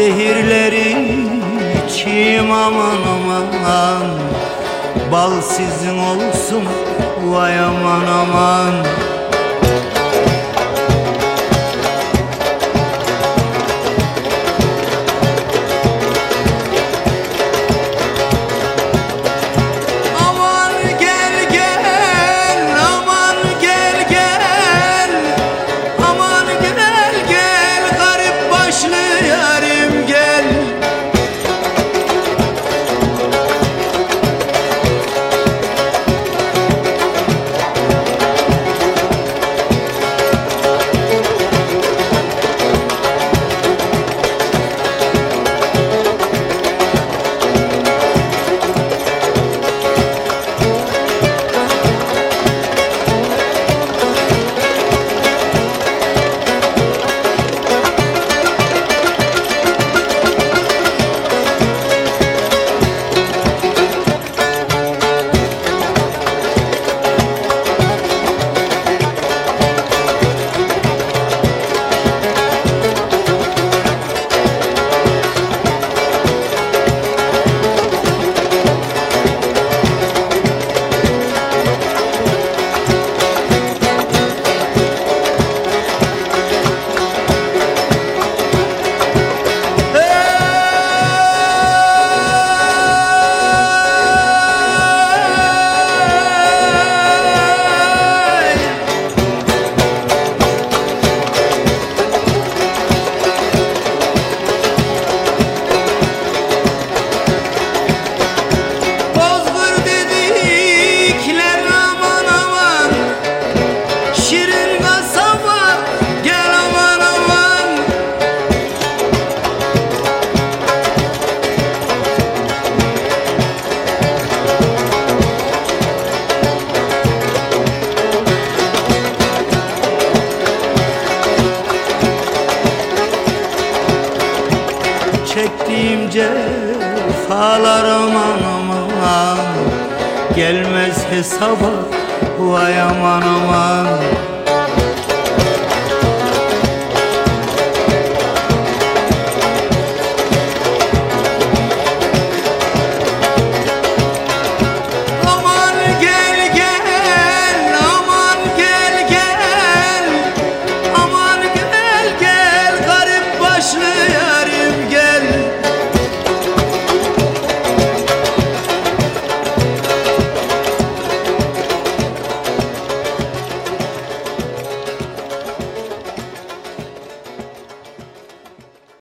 Zehirleri içeyim aman aman. Bal sizin olsun vay aman Aman Çektiğim cefalar aman aman. Gelmez hesaba vay aman aman